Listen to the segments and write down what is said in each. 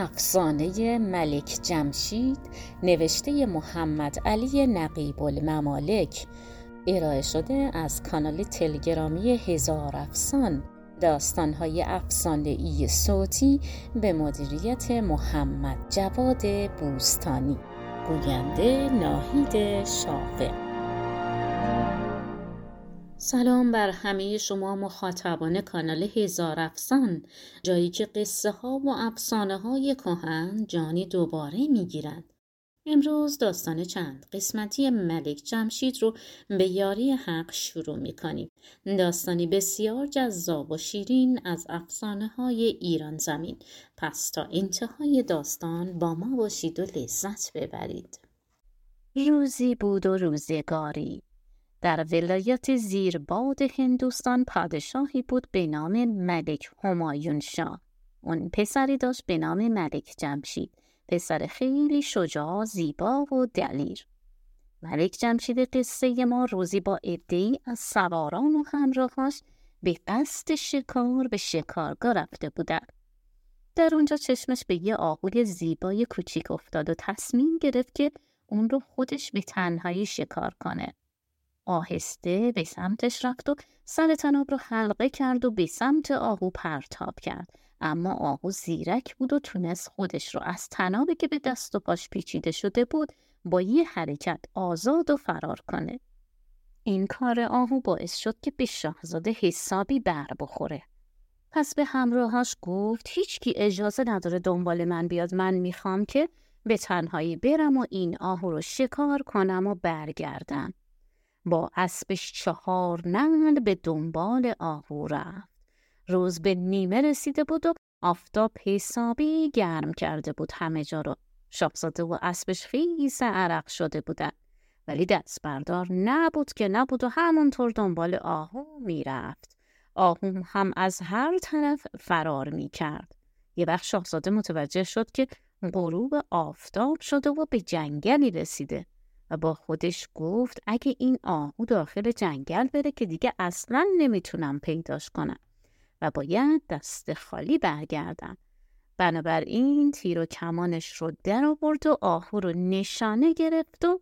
افسانه ملک جمشید نوشته محمد علی نقیب الممالک. ارائه شده از کانال تلگرامی هزار افسان. داستانهای افسانه ای صوتی به مدیریت محمد جواد بوستانی. گوینده ناهید شافه سلام بر همه شما مخاطبان کانال هزار افسان جایی که قصه ها و افسانه های کهن جانی دوباره می‌گیرند امروز داستان چند قسمتی ملک جمشید رو به یاری حق شروع می کنیم. داستانی بسیار جذاب و شیرین از افسانه های ایران زمین. پس تا انتهای داستان با ما باشید و لذت ببرید. روزی بود و روزگاری در ولایت زیرباد هندوستان پادشاهی بود به نام ملک همایون شاه. اون پسری داشت به نام ملک جمشید. پسر خیلی شجاع، زیبا و دلیر. ملک جمشید قصه ما روزی با عدهای از سواران و همراهاش به قصد شکار به شکارگاه رفته بودند. در اونجا چشمش به یه آهوی زیبای کوچیک افتاد و تصمیم گرفت که اون رو خودش به تنهایی شکار کنه. آهسته به سمتش رفت و سر تناب رو حلقه کرد و به سمت آهو پرتاب کرد. اما آهو زیرک بود و تونست خودش رو از تنابی که به دست و پاش پیچیده شده بود با یه حرکت آزاد و فرار کنه. این کار آهو باعث شد که به شاهزاده حسابی بر بخوره. پس به همراهاش گفت هیچکی اجازه نداره دنبال من بیاد. من می‌خوام که به تنهایی برم و این آهو رو شکار کنم و برگردم. با اسبش چهار نل به دنبال آهو رفت. روز به نیمه رسیده بود و آفتاب حسابی گرم کرده بود همه جا رو. شاهزاده و اسبش خیس عرق شده بودن. ولی دست بردار نبود که نبود و همونطور دنبال آهو می‌رفت. آهو هم از هر طرف فرار می‌کرد. یه وقت شاهزاده متوجه شد که غروب آفتاب شده و به جنگلی رسیده. و با خودش گفت اگه این آهو داخل جنگل بره که دیگه اصلا نمی‌تونم پیداش کنم و باید دست خالی برگردم. بنابراین تیر و کمانش رو در آورد و آهو رو نشانه گرفت و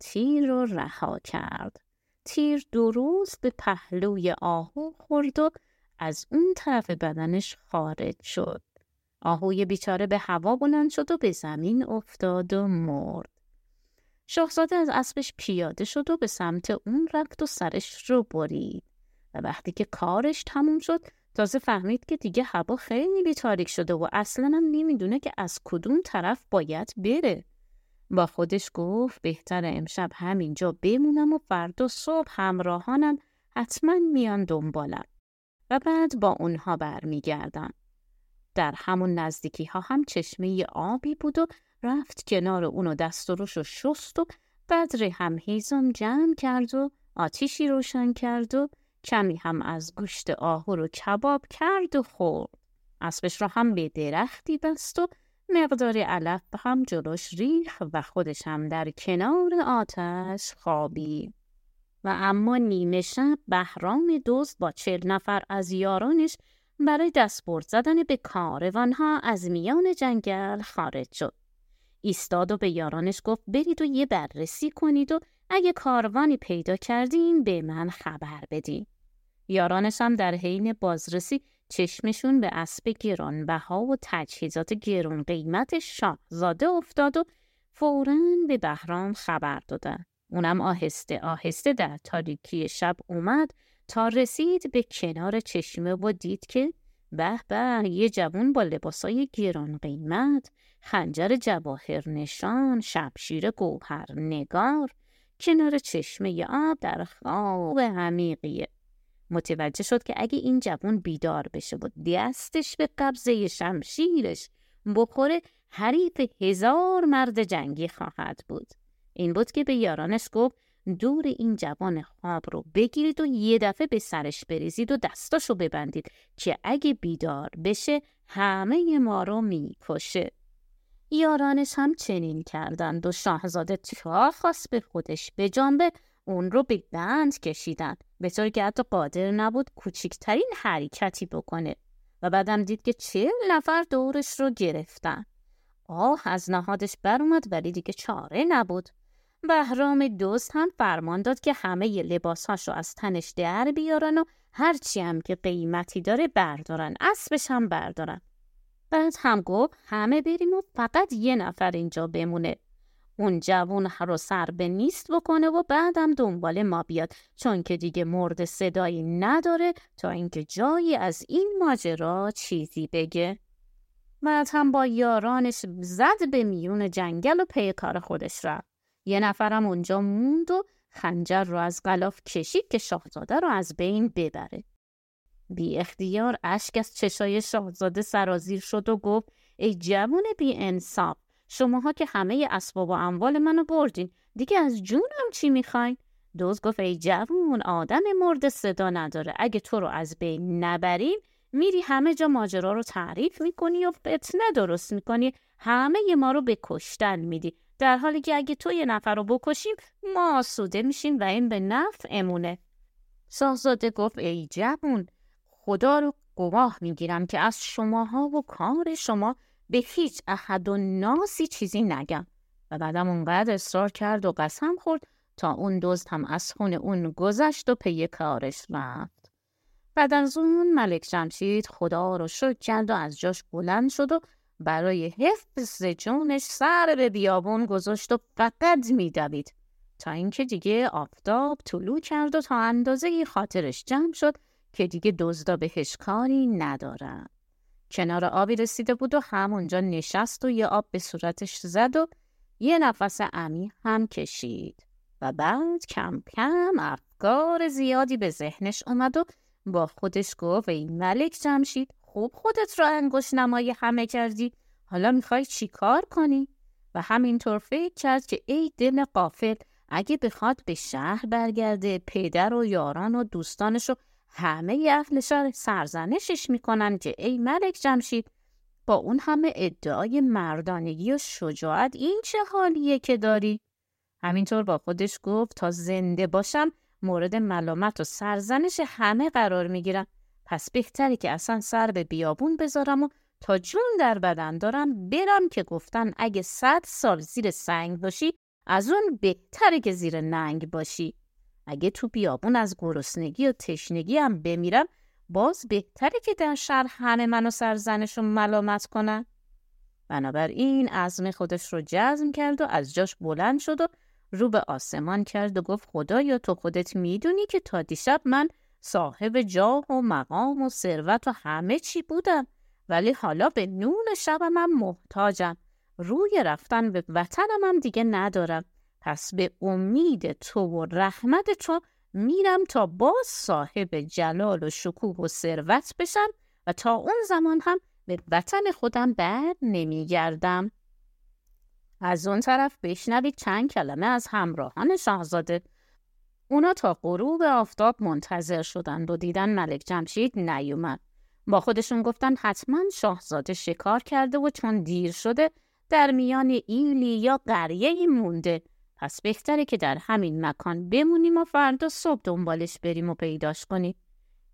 تیر رو رها کرد. تیر درست به پهلوی آهو خورد و از اون طرف بدنش خارج شد. آهوی بیچاره به هوا بلند شد و به زمین افتاد و مرد. شاهزاده از اسبش پیاده شد و به سمت اون رفت و سرش رو برید. و وقتی که کارش تموم شد تازه فهمید که دیگه هوا خیلی تاریک شده و اصلا هم نمی‌دونه که از کدوم طرف باید بره. با خودش گفت بهتر امشب همینجا بمونم و فردا صبح همراهانم حتما میان دنبالم. و بعد با اونها برمیگردم. در همون نزدیکی ها هم چشمه آبی بود و رفت کنار اونو دست و روش و شست و قدر هم هیزم جمع کرد و آتیشی روشن کرد و کمی هم از گوشت آهو رو کباب کرد و خورد. اسبش را هم به درختی بست و مقدار علف هم جلوش ریخ و خودش هم در کنار آتش خوابید. و اما نیمه شب بهرام دوست با چل نفر از یارانش برای دستبرد زدن به کاروانها از میان جنگل خارج شد. ایستاد و به یارانش گفت برید و یه بررسی کنید و اگه کاروانی پیدا کردین به من خبر بدین. یارانش هم در حین بازرسی چشمشون به اسب گرانبها و تجهیزات گران قیمت شاهزاده افتاد و فورا به بهرام خبر دادن. اونم آهسته آهسته در تاریکی شب اومد تا رسید به کنار چشمه و دید که به به یه جوون با لباسای گران قیمت خنجر جواهر نشان شبشیر گوهر نگار کنار چشمه آب در خواب عمیقیه متوجه شد که اگه این جوان بیدار بشه و دستش به قبضه شمشیرش بخوره حریف هزار مرد جنگی خواهد بود. این بود که به یارانش گفت دور این جوان خواب رو بگیرید و یه دفعه به سرش بریزید و دستاشو ببندید که اگه بیدار بشه همه ما رو می‌کشه. یارانش هم چنین کردند و شاهزاده تا خواست به خودش به جانبه اون رو به بند کشیدن به طور که حتی قادر نبود کوچکترین حرکتی بکنه. و بعدم دید که چه نفر دورش رو گرفتن. آه از نهادش اومد ولی دیگه چاره نبود. بهرام دوست هم فرمان داد که همه لباسهاش رو از تنش در بیارن و هرچی هم که قیمتی داره بردارن اسبش هم بردارن. بعد هم گفت همه بریم و فقط یه نفر اینجا بمونه. اون جوون رو سر به نیست بکنه و بعدم دنبال ما بیاد چون که دیگه مرد صدایی نداره تا اینکه جایی از این ماجرا چیزی بگه. بعد هم با یارانش زد به میون جنگل و پی کار خودش رفت. یه نفرم اونجا موند و خنجر رو از غلاف کشید که شاهزاده رو از بین ببره. بی اختیار اشک از چشای شاهزاده سرازیر شد و گفت ای جوون بی انصاف شماها که همه اسباب و اموال منو بردین دیگه از جونم چی می‌خواین؟ دوز گفت ای جوون آدم مرد صدا نداره. اگه تو رو از بین نبریم میری همه جا ماجرا رو تعریف می‌کنی و فتنه درست می‌کنی. همه ما رو به کشتن میدی. در حالی که اگه تو یه نفر رو بکشیم ما آسوده میشیم و این به نفع امونه شاهزاده گفت ای جوون خدا رو گواه می‌گیرم که از شماها و کار شما به هیچ احد و ناسی چیزی نگم. و بعدم اونقدر اصرار کرد و قسم خورد تا اون دزد هم از خون اون گذشت و پی کارش رفت. بعد از اون ملک جمشید خدا رو شکر کرد و از جاش بلند شد و برای حفظ جونش سر به بیابون گذاشت و فقط میدوید. تا اینکه دیگه آفتاب طلوع کرد و تا اندازه خاطرش جمع شد که دیگه دزدا بهش کاری ندارن. کنار آبی رسیده بود و همونجا نشست و یه آب به صورتش زد و یه نفس عمیق هم کشید و بعد کم کم افکار زیادی به ذهنش اومد و با خودش گفت ای ملک جمشید خوب خودت را انگوش نمای همه کردی حالا می‌خوای چی کار کنی؟ و همینطور فکر کرد که ای دل قافل اگه بخواد به شهر برگرده پدر و یاران و دوستانش و همه اهل سرزنشش می‌کنن که ای ملک جمشید با اون همه ادعای مردانگی و شجاعت این چه حالیه که داری؟ همینطور با خودش گفت تا زنده باشم مورد ملامت و سرزنش همه قرار می‌گیرم پس بهتری که اصلا سر به بیابون بذارم و تا جون در بدن دارم برم که گفتن اگه صد سال زیر سنگ باشی از اون بهتره که زیر ننگ باشی اگه تو بیابون از گرسنگی و تشنگی هم بمیرم باز بهتره که در شهر همه منو سرزنش و ملامت کنن. بنابراین عزم خودش رو جزم کرد و از جاش بلند شد و رو به آسمان کرد و گفت خدایا تو خودت می‌دونی که تا دیشب من صاحب جاه و مقام و ثروت و همه چی بودم ولی حالا به نون شبم هم محتاجم. روی رفتن به وطنم هم دیگه ندارم. پس به امید تو و رحمت تو میرم تا باز صاحب جلال و شکوه و ثروت بشم و تا اون زمان هم به وطن خودم بر نمیگردم. از اون طرف بشنوید چند کلمه از همراهان شاهزاده. اونا تا غروب آفتاب منتظر شدند و دیدن ملک جمشید نیومد. با خودشون گفتن حتما شاهزاده شکار کرده و چون دیر شده در میان ایلی یا قریه مونده. پس بهتره که در همین مکان بمونیم و فردا صبح دنبالش بریم و پیداش کنیم.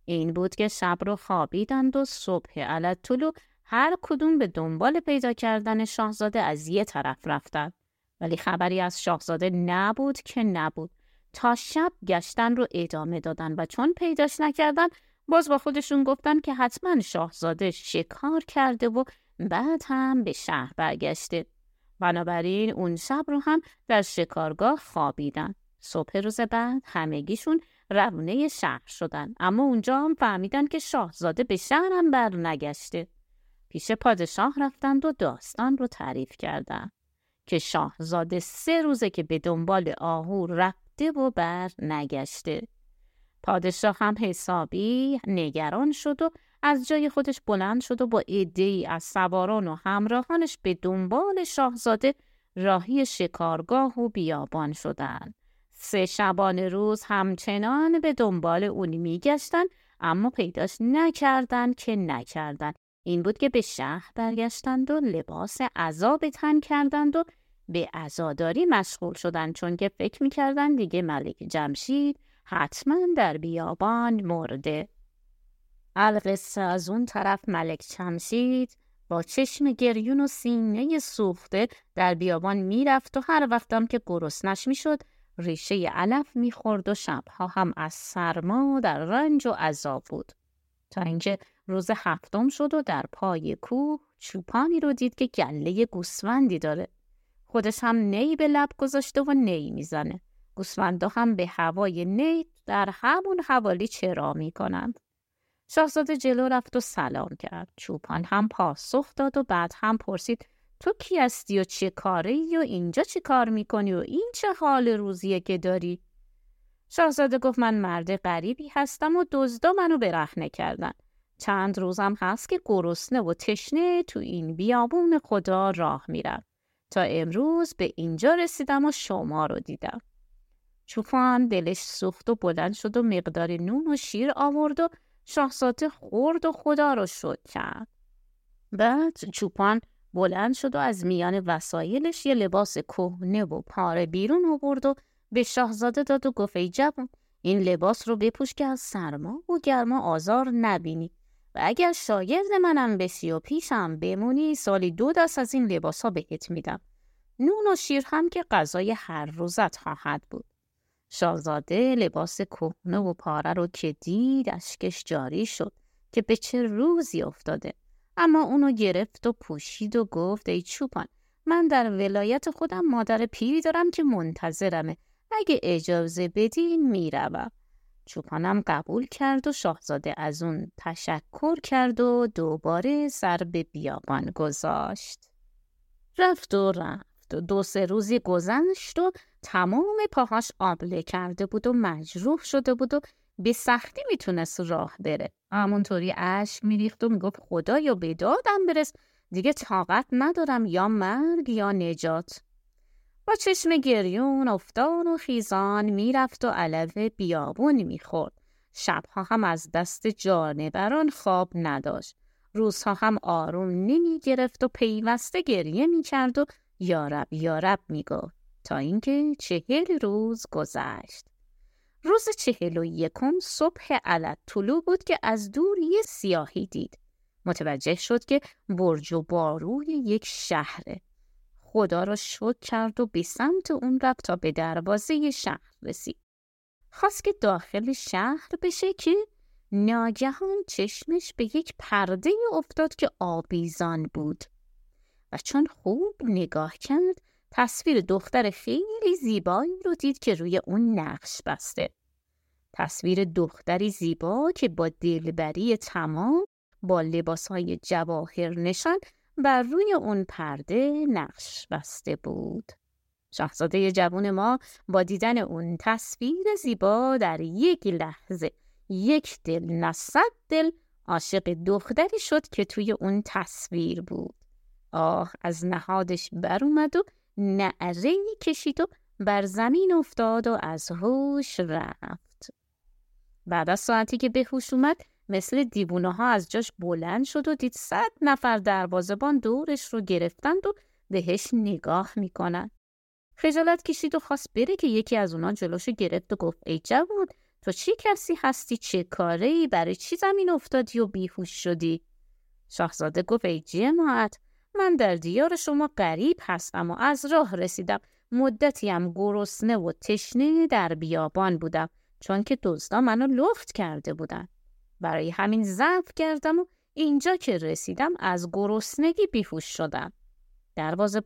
این بود که شب رو خوابیدند و صبح علت طلوع هر کدوم به دنبال پیدا کردن شاهزاده از یه طرف رفتند. ولی خبری از شاهزاده نبود که نبود. تا شب گشتن رو ادامه دادن و چون پیداش نکردن باز با خودشون گفتن که حتما شاهزاده شکار کرده و بعد هم به شهر برگشته. بنابراین اون شب رو هم در شکارگاه خوابیدن. صبح روز بعد همگیشون روونه شهر شدن اما اونجا هم فهمیدن که شاهزاده به هم بر نگشته. پیش پادشاه رفتند و داستان رو تعریف کردن که شاهزاده سه روزه که به دنبال آهو رفته و بر نگشته. پادشاه هم حسابی نگران شد و از جای خودش بلند شد و با ای از سواران و همراهانش به دنبال شاهزاده راهی شکارگاه و بیابان شدند. سه شبان روز همچنان به دنبال اونی میگشتن اما پیداش نکردند که نکردند. این بود که به شهر برگشتند و لباس عذاب تن کردند و به عزاداری مشغول شدند چون که فکر می‌کردند دیگه ملک جمشید حتما در بیابان مرده. القصه از اون طرف ملک چمشید با چشم گریون و سینه سوخته در بیابان می‌رفت و هر وقتم که گرسنش می‌شد ریشه علف می‌خورد و شبها هم از سرما در رنج و عذاب بود. تا اینکه روز هفتم شد و در پای کوه چوپانی رو دید که گله گوسفندی داره. خودش هم نی به لب گذاشته و نی می‌زنه. گوسفندا هم به هوای نی در همون حوالی چرا می‌کنند. شاهزاده جلو رفت و سلام کرد چوپان هم پاسخ داد و بعد هم پرسید تو کی هستی و چه کاره ای و اینجا چه کار می‌کنی و این چه حال روزیه که داری؟ شاهزاده گفت من مرد غریبی هستم و دزدا منو برهنه کردن. چند روزم هست که گرسنه و تشنه تو این بیابون خدا راه میرم. تا امروز به اینجا رسیدم و شما رو دیدم. چوپان دلش سوخت و بلند شد و مقدار نون و شیر آورد و شاهزاده خورد و خدا رو شد کرد. بعد چوپان بلند شد و از میان وسایلش یه لباس کهنه و پاره بیرون آورد و به شاهزاده داد و گفت ای جوان این لباس رو بپوش که از سرما و گرما آزار نبینی. و اگر شاگرد منم بسی و پیشم بمونی سالی دو دست از این لباس ها بهت میدم. نون و شیر هم که غذای هر روزت خواهد بود. شاهزاده لباس کهنه و پاره رو که دید اشکش جاری شد که به چه روزی افتاده. اما اونو گرفت و پوشید و گفت ای چوپان من در ولایت خودم مادر پیری دارم که منتظرمه. اگه اجازه بدین می‌روم. چوپانم قبول کرد و شاهزاده از اون تشکر کرد و دوباره سر به بیابان گذاشت. رفت و رفت. و دو سه روزی گذشت و تمام پاهاش آبله کرده بود و مجروح شده بود و به سختی می‌تونست راه بره. همونطوری اشک میریخت و می‌گفت خدایا به دادم برس دیگه طاقت ندارم یا مرگ یا نجات. با چشم گریون افتان و خیزان می‌رفت و علف بیابون می‌خورد. شبها هم از دست جانوران خواب نداشت. روزها هم آروم نمی گرفت و پیوسته گریه می‌کرد و یارب یارب می‌گفت تا اینکه چهل روز گذشت روز چهل و یکم صبح علت طلوع بود که از دور یه سیاهی دید. متوجه شد که برج و باروی یک شهره. خدا را شد کرد و به سمت اون رفت تا به دروازه شهر رسید. خواست که داخل شهر بشه که ناگهان چشمش به یک پرده افتاد که آبیزان بود. و چون خوب نگاه کرد تصویر دختر خیلی زیبایی رو دید که روی اون نقش بسته. تصویر دختری زیبا که با دلبری تمام با لباسهای جواهر نشان بر روی اون پرده نقش بسته بود. شاهزاده جوون ما با دیدن اون تصویر زیبا در یک لحظه یک دل نه دل عاشق دختری شد که توی اون تصویر بود. آه از نهادش بر اومد و نعره کشید و بر زمین افتاد و از هوش رفت. بعد از ساعتی که به هوش اومد مثل دیوونه ها از جاش بلند شد و دید صد نفر دروازبان دورش رو گرفتند و بهش نگاه می‌کنن. خجالت کشید و خواست بره که یکی از اونا جلوشو گرفت و گفت ای جوون تو چی کسی هستی چه کاره ای برای چی زمین افتادی و بیهوش شدی؟ شاهزاده گفت ای جماعت من در دیار شما غریب هستم و از راه رسیدم. مدتیم گرسنه و تشنه در بیابان بودم چون که دزدا منو لخت کرده بودن. برای همین ضعف کردم و اینجا که رسیدم از گرسنگی بیهوش شدم.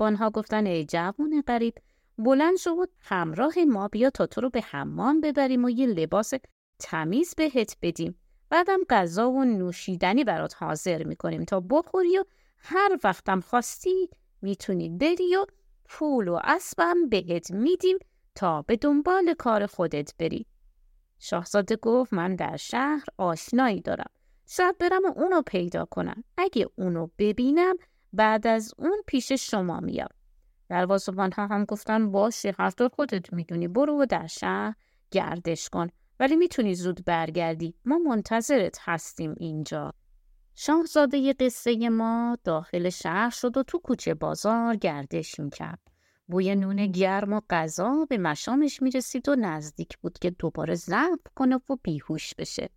ها گفتن ای جوون غریب بلند شد همراه ما بیا تا تو رو به حمام ببریم و یه لباس تمیز بهت بدیم. بعدم غذا و نوشیدنی برات حاضر می‌کنیم تا بخوری و هر وقتم خواستی می‌تونی بری و پول و اسبم بهت میدیم تا به دنبال کار خودت بری. شاهزاده گفت من در شهر آشنایی دارم. شاید برم و اونو پیدا کنم. اگه اونو ببینم بعد از اون پیش شما میام. دروازبان ها هم گفتن باشه هر طور خودت می‌دونی برو و در شهر گردش کن ولی می‌تونی زود برگردی ما منتظرت هستیم اینجا شاهزاده قصه ما داخل شهر شد و تو کوچه بازار گردش می‌کرد. بوی نون گرم و غذا به مشامش می‌رسید و نزدیک بود که دوباره ضعف کنه و بیهوش بشه.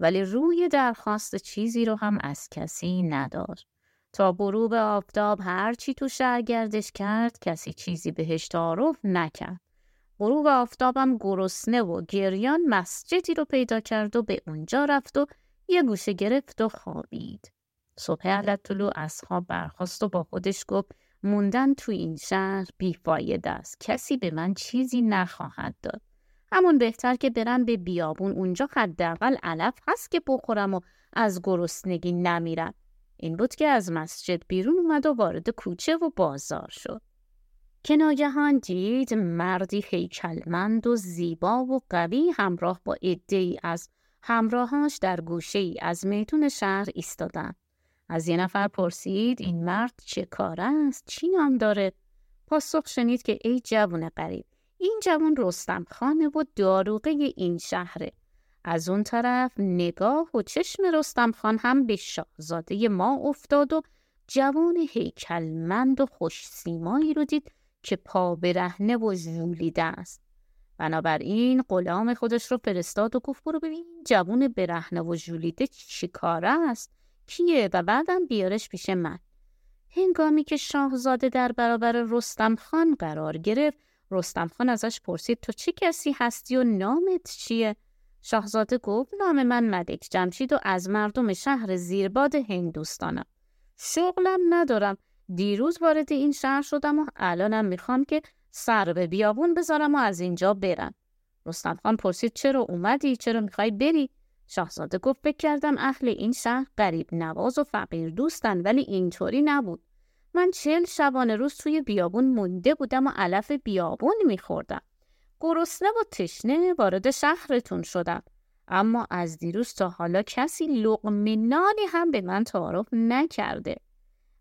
ولی روی درخواست چیزی رو هم از کسی نداشت. تا غروب آفتاب هرچی تو شهر گردش کرد کسی چیزی بهش تعارف نکرد غروب آفتابم گرسنه و گریان مسجدی رو پیدا کرد و به اونجا رفت و یه گوشه گرفت و خوابید. صبح علت طلوع از خواب برخواست و با خودش گفت موندن تو این شهر بیفایده است. کسی به من چیزی نخواهد داد. همون بهتر که برم به بیابون. اونجا حداقل علف هست که بخورم و از گرسنگی نمیرم. این بود که از مسجد بیرون اومد و وارد کوچه و بازار شد. که ناگهان دید مردی هیکلمند و زیبا و قوی همراه با ای از همراهاش در گوشه ای از میتون شهر ایستادن. از یه نفر پرسید این مرد چه کار است؟ چی نام داره؟ پاسخ شنید که ای جوون قریب این جوان رستم خانه و داروغه این شهره. از اون طرف نگاه و چشم رستم خان هم به شاهزاده ما افتاد و جوان هیکلمند و خوش سیمایی رو دید که پا برهنه و ژولیده است. بنابراین غلام خودش رو فرستاد و گفت برو ببین جوون برهنه و ژولیده چی کاره است؟ کیه و بعدم بیارش پیش من. هنگامی که شاهزاده در برابر رستم خان قرار گرفت رستم خان ازش پرسید تو چه کسی هستی و نامت چیه؟ شاهزاده گفت نام من ملک جمشید و از مردم شهر زیرباد هندوستانم. شغلم ندارم. دیروز وارد این شهر شدم و الانم می‌خوام که سر به بیابون بذارم و از اینجا برم. رستم خان پرسید چرا اومدی؟ چرا می‌خوای بری؟ شاهزاده گفت فکر کردم اهل این شهر غریب نواز و فقیر دوستن ولی اینطوری نبود. من چل شبانه روز توی بیابون مونده بودم و علف بیابون میخوردم. گرسنه و تشنه وارد شهرتون شدم. اما از دیروز تا حالا کسی لقمه نانی هم به من تعارف نکرده.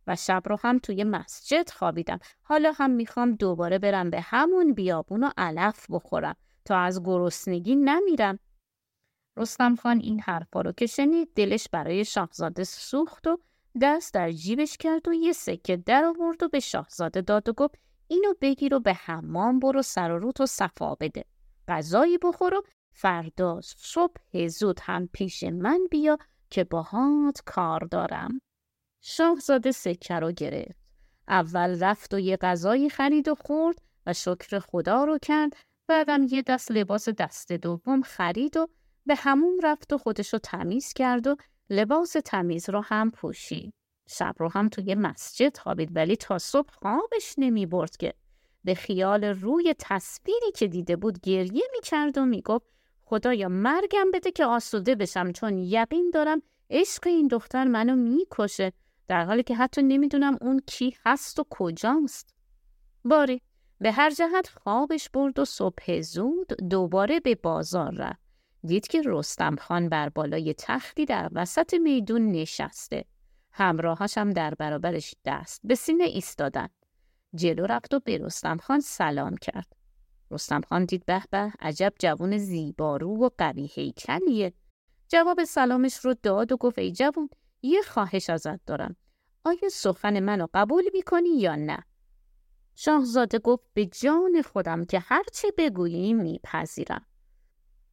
و شب رو هم توی مسجد خوابیدم. حالا هم می‌خوام دوباره برم به همون بیابون و علف بخورم تا از گرسنگی نمیرم. رستم خان این حرفا رو که شنید دلش برای شاهزاده سوخت و دست در جیبش کرد و یه سکه در آورد و به شاهزاده داد و گفت اینو بگیر و به حمام برو سر و روت و صفا بده. غذایی بخور و فردا صبح زود هم پیش من بیا که باهات کار دارم. شاهزاده سکه رو گرفت. اول رفت و یه غذایی خرید و خورد و شکر خدا رو کرد. بعدم یه دست لباس دست دوم خرید و به همون رفت و خودش رو تمیز کرد و لباس تمیز رو هم پوشید. شب رو هم توی مسجد خوابید ولی تا صبح خوابش نمی برد که به خیال روی تصویری که دیده بود گریه می کرد و می گفت خدایا مرگم بده که آسوده بشم چون یقین دارم عشق این دختر منو می‌کشه در حالی که حتی نمی‌دونم اون کی هست و کجاست. باری به هر جهت خوابش برد و صبح زود دوباره به بازار رفت. دید که رستم خان بر بالای تختی در وسط میدون نشسته. همراهاش هم در برابرش دست به سینه ایستادن. جلو رفت و به رستم خان سلام کرد. رستم خان دید به به عجب جوون زیبارو و قوی هیکلیه. جواب سلامش رو داد و گفت ای جوون یه خواهش ازت دارم. آیا سخن منو قبول می‌کنی یا نه؟ شاهزاده گفت به جان خودم که هرچه بگویی میپذیرم.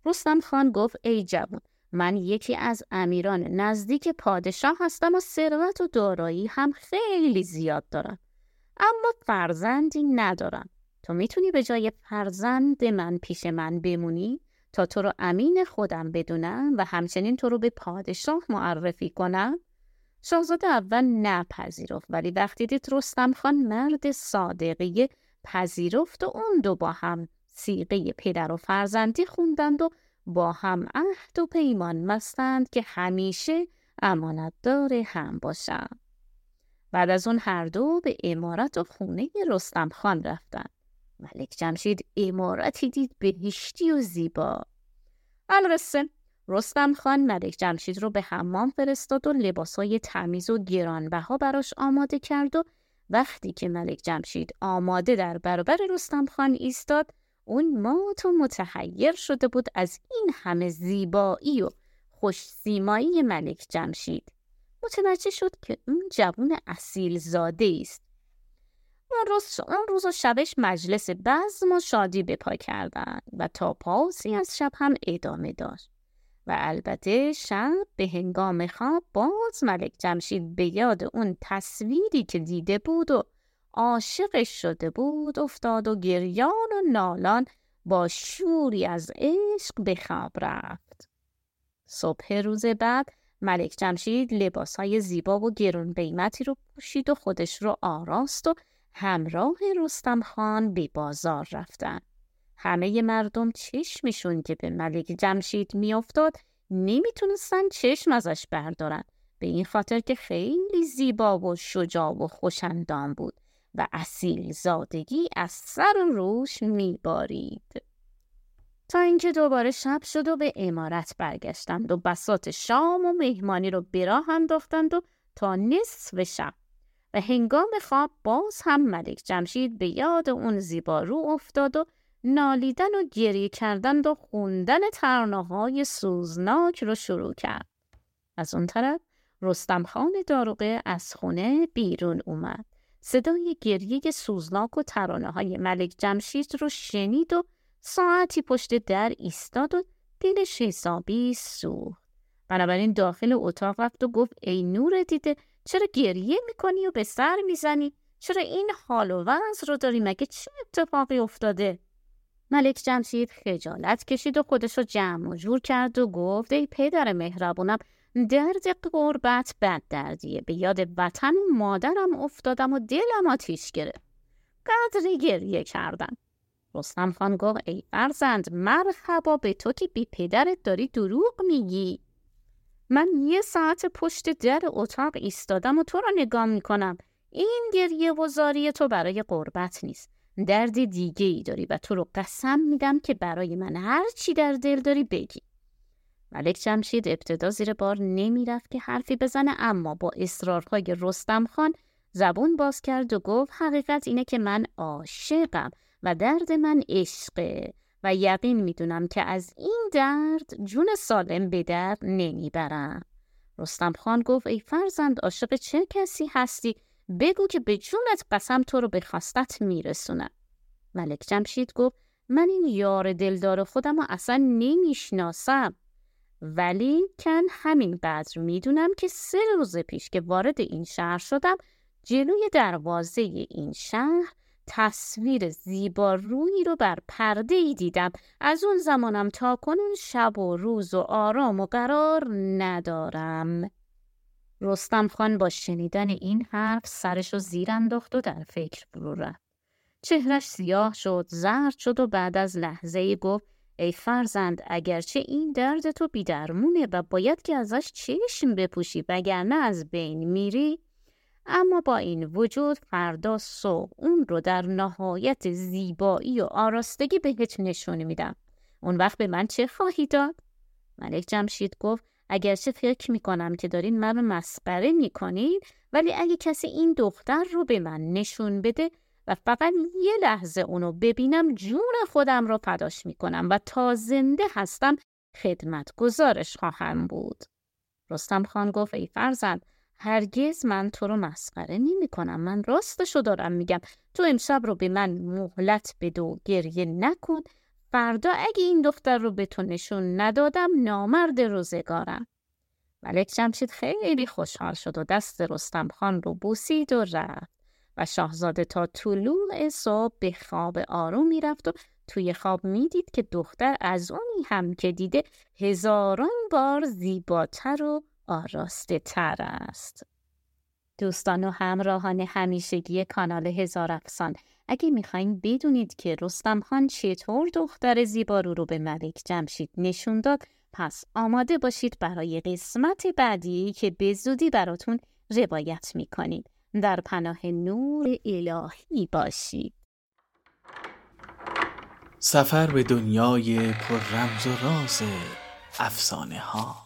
رستم خان گفت ای جوون من یکی از امیران نزدیک پادشاه هستم و ثروت و دارایی هم خیلی زیاد دارم. اما فرزندی ندارم. تو می‌تونی به جای فرزند من پیش من بمونی؟ تا تو رو امین خودم بدونم و همچنین تو رو به پادشاه معرفی کنم شاهزاده اول نپذیرفت ولی وقتی دید رستم خان مرد صادقیه پذیرفت و اون دو با هم سیغه پدر و فرزندی خوندند و با هم عهد و پیمان مستند که همیشه امانتدار هم باشند. بعد از اون هر دو به امارت و خونه رستم خان رفتند. ملک جمشید امارتی دید بهشتی و زیبا القصه رستم خان ملک جمشید رو به حمام فرستاد و لباسای تمیز و گرانبها براش آماده کرد و وقتی که ملک جمشید آماده در برابر رستم خان ایستاد اون مات و متحیر شده بود از این همه زیبایی و خوش سیمایی ملک جمشید متوجه شد که اون جوون اصیل زاده است اون روز, اون روز و شبش مجلس بزم و شادی به پا کردن و تا پاسی از شب هم ادامه داشت. و البته شب به هنگام خواب باز ملک جمشید به یاد اون تصویری که دیده بود و عاشقش شده بود افتاد و گریان و نالان با شوری از عشق به خواب رفت. صبح روز بعد ملک جمشید لباس های زیبا و گرون قیمتی رو پوشید و خودش رو آراست و همراه رستم خان به بازار رفتن. همه مردم چشمشون که به ملک جمشید میافتاد نمی‌تونستن چشم ازش بردارن به این خاطر که خیلی زیبا و شجاع و خوشندام بود و اصیل زادگی از سر روش میبارید. تا اینکه دوباره شب شد و به امارت برگشتند و بسات شام و مهمانی رو براه انداختند و تا نصف شب و هنگام خواب باز هم ملک جمشید به یاد اون زیبارو افتاد و نالیدن و گریه کردن و خوندن ترانه سوزناک رو شروع کرد. از اون طرف رستم خان داروغه از خونه بیرون اومد. صدای گریه سوزناک و ترانه های ملک جمشید رو شنید و ساعتی پشت در ایستاد و دلش حسابی سوخت. بنابراین داخل اتاق رفت و گفت ای نور دیده چرا گریه می‌کنی و به سر می‌زنی؟ چرا این حال و وضع رو داری مگه چه اتفاقی افتاده؟ ملک جمشید خجالت کشید و خودش رو جمع و جور کرد و گفت ای پدر مهربونم درد قربت بد دردیه. به یاد وطن مادرم افتادم و دلم آتیش گرفت. قدری گریه کردم. رستم خان گفت ای فرزند مرحبا به تو که بی پدرت داری دروغ میگی. من یه ساعت پشت در اتاق ایستادم و تو را نگاه می‌کنم. این گریه و زاری تو برای قربت نیست. درد دیگه ای داری و تو رو قسم میدم که برای من هر چی در دل داری بگی. ملک جمشید ابتدا زیر بار نمی‌رفت که حرفی بزنه اما با اصرارهای رستم خان زبون باز کرد و گفت حقیقت اینه که من عاشقم و درد من عشقه و یقین می‌دونم که از این درد جون سالم به درد نمی‌برم. رستم خان گفت ای فرزند عاشق چه کسی هستی؟ بگو که به جونت قسم تو رو به خواستت میرسونم. ملک جمشید گفت من این یار دلدار خودم رو اصلا نمی‌شناسم. ولی کن همین قدر می‌دونم که سه روز پیش که وارد این شهر شدم جلوی دروازه این شهر تصویر زیبا روی رو بر پرده ای دیدم. از اون زمانم تا کنون شب و روز و آرام و قرار ندارم. رستم خان با شنیدن این حرف سرش رو زیر انداخت و در فکر فرو رفت چهرش سیاه شد زرد شد و بعد از لحظه گفت ای فرزند اگرچه این درد تو بیدرمونه و باید که ازش چشم بپوشی وگرنه از بین میری اما با این وجود فردا صبح اون رو در نهایت زیبایی و آراستگی بهت نشون میدم اون وقت به من چه خواهی داد؟ ملک جمشید گفت اگرچه فکر می‌کنم که دارین من مسخره می‌کنین ولی اگه کسی این دختر رو به من نشون بده و فقط یه لحظه اونو ببینم جون خودم رو پداش می‌کنم و تا زنده هستم خدمت گزارش خواهم بود. رستم خان گفت ای فرزند هرگز من تو رو مسخره نمی کنم من راستشو دارم میگم تو امشب رو به من مهلت بده و گریه نکن فردا اگه این دختر رو به تو نشون ندادم نامرد روزگارم ملک جمشید خیلی خوشحال شد و دست رستم خان رو بوسید و رفت و شاهزاده تا طلوع صبح به خواب آروم می‌رفت و توی خواب می‌دید که دختر از اونی هم که دیده هزاران بار زیباتر و آراسته تر است. دوستان و همراهان همیشگی کانال هزار افسان اگه می‌خواین بدونید که رستم خان چطور دختر زیبارو رو به ملک جمشید نشون داد پس آماده باشید برای قسمت بعدی که به زودی براتون روایت می‌کنید. در پناه نور الهی باشید سفر به دنیای پر رمز و راز افسانه ها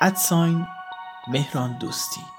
ادساین مهران دوستی.